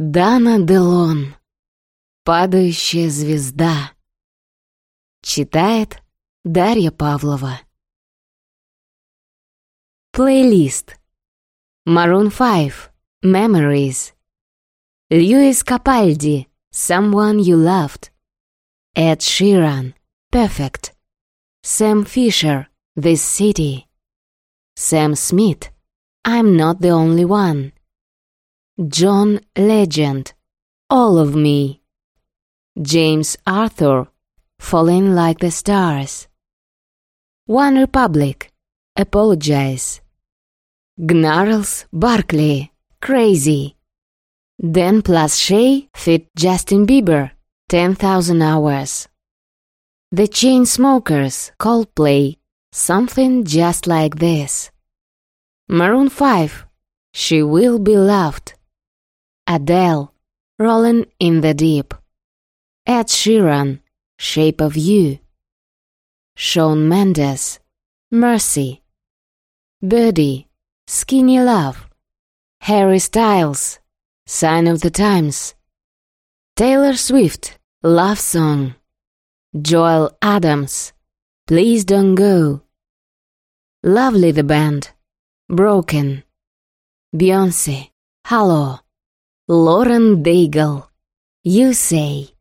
Дана Делон. Падающая звезда. Читает Дарья Павлова. Плейлист. Maroon 5. Memories. Льюис Капальди. Someone You Loved. Ed Sheeran. Perfect. Sam Fisher. This City. Sam Smith. I'm Not the Only One. John Legend. All of Me. James Arthur. Falling Like the Stars. One Republic. Apologize. Gnarls Barkley. Crazy. Dan plus Shay fit Justin Bieber. 10,000 hours. The Chainsmokers. Coldplay. Something just like this. Maroon 5. She will be loved. Adele, Rolling in the Deep. Ed Sheeran, Shape of You. Shawn Mendes, Mercy. Birdy, Skinny Love. Harry Styles, Sign of the Times. Taylor Swift, Love Song. Joel Adams, Please Don't Go. Lovely the Band, Broken. Beyonce, Hello. Lauren Daigle. You say.